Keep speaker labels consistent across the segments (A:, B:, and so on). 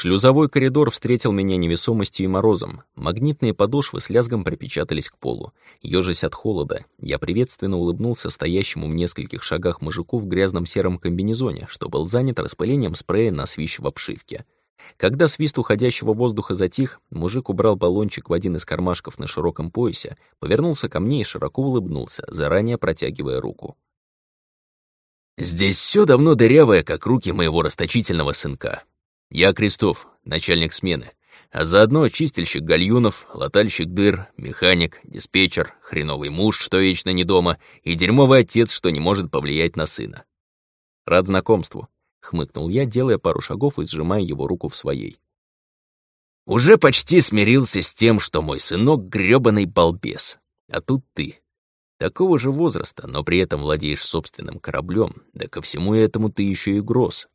A: Шлюзовой коридор встретил меня невесомостью и морозом. Магнитные подошвы с лязгом припечатались к полу. Ёжась от холода, я приветственно улыбнулся стоящему в нескольких шагах мужику в грязном сером комбинезоне, что был занят распылением спрея на свищ в обшивке. Когда свист уходящего воздуха затих, мужик убрал баллончик в один из кармашков на широком поясе, повернулся ко мне и широко улыбнулся, заранее протягивая руку. «Здесь все давно дырявое, как руки моего расточительного сынка. Я Крестов, начальник смены, а заодно чистильщик гальюнов, латальщик дыр, механик, диспетчер, хреновый муж, что вечно не дома, и дерьмовый отец, что не может повлиять на сына. Рад знакомству, хмыкнул я, делая пару шагов и сжимая его руку в своей. Уже почти смирился с тем, что мой сынок грёбаный балбес. А тут ты. Такого же возраста, но при этом владеешь собственным кораблем, да ко всему этому ты еще и гроз,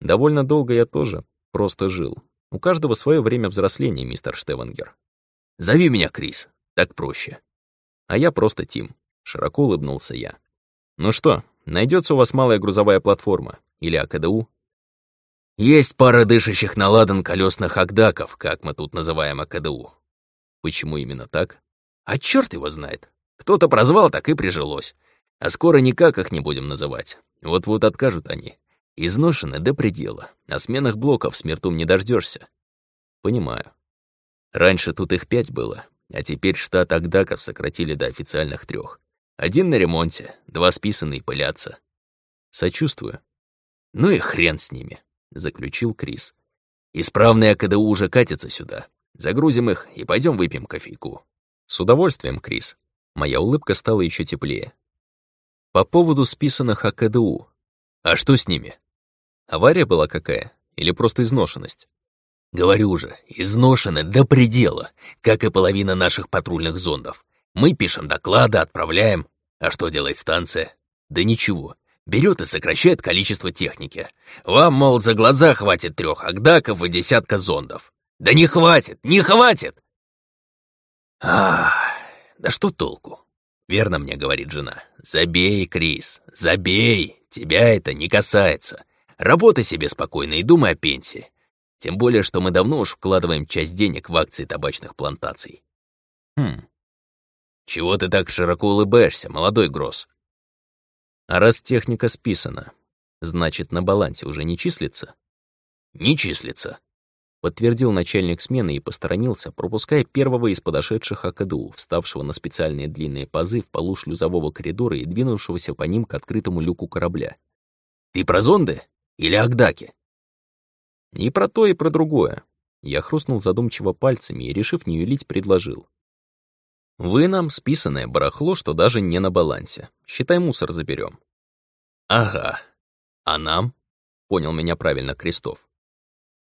A: Довольно долго я тоже просто жил. У каждого свое время взросления, мистер Штевангер. Зови меня Крис, так проще. А я просто Тим. Широко улыбнулся я. Ну что, найдется у вас малая грузовая платформа? Или АКДУ? Есть пара дышащих на ладан колесных агдаков, как мы тут называем АКДУ. Почему именно так? А черт его знает. Кто-то прозвал, так и прижилось. А скоро никак их не будем называть. Вот-вот откажут они. Изношены до предела. О сменах блоков с мертум не дождешься. Понимаю. Раньше тут их пять было, а теперь штат Агдаков сократили до официальных трех. Один на ремонте, два списанные пылятся. Сочувствую. Ну и хрен с ними, заключил Крис. Исправные АКДУ уже катятся сюда. Загрузим их и пойдем выпьем кофейку. С удовольствием, Крис. Моя улыбка стала еще теплее. По поводу списанных АКДУ. А что с ними? Авария была какая? Или просто изношенность? Говорю же, изношены до предела, как и половина наших патрульных зондов. Мы пишем доклады, отправляем. А что делает станция? Да ничего. Берет и сокращает количество техники. Вам, мол, за глаза хватит трех агдаков и десятка зондов. Да не хватит, не хватит! Ах, да что толку? Верно мне говорит жена. Забей, Крис, забей, тебя это не касается. Работай себе спокойно и думай о пенсии. Тем более, что мы давно уж вкладываем часть денег в акции табачных плантаций. Хм. Чего ты так широко улыбаешься, молодой Гросс? А раз техника списана, значит, на балансе уже не числится? Не числится, подтвердил начальник смены и посторонился, пропуская первого из подошедших АКДУ, вставшего на специальные длинные пазы в полу шлюзового коридора и двинувшегося по ним к открытому люку корабля. «Ты про зонды?» Или Агдаки?» «И про то, и про другое». Я хрустнул задумчиво пальцами и, решив не юлить, предложил. «Вы нам списанное барахло, что даже не на балансе. Считай, мусор заберем. «Ага. А нам?» — понял меня правильно Крестов.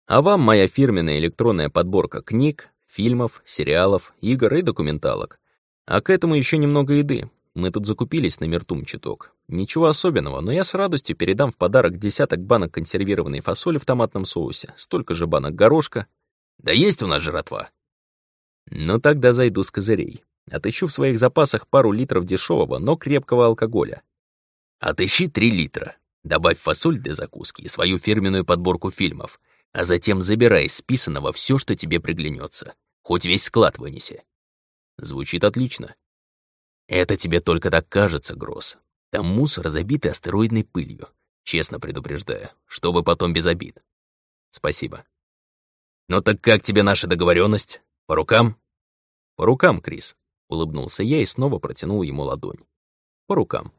A: «А вам моя фирменная электронная подборка книг, фильмов, сериалов, игр и документалок. А к этому еще немного еды. Мы тут закупились на мертум чуток. Ничего особенного, но я с радостью передам в подарок десяток банок консервированной фасоли в томатном соусе, столько же банок горошка. Да есть у нас жратва. Ну тогда зайду с козырей. Отыщу в своих запасах пару литров дешевого, но крепкого алкоголя. Отыщи три литра. Добавь фасоль для закуски и свою фирменную подборку фильмов, а затем забирай из списанного все, что тебе приглянется. Хоть весь склад вынеси. Звучит отлично. Это тебе только так кажется, Гросс. Там мусор, забитый астероидной пылью. Честно предупреждаю, чтобы потом без обид. Спасибо. Ну так как тебе наша договоренность? По рукам? По рукам, Крис. Улыбнулся я и снова протянул ему ладонь. По рукам.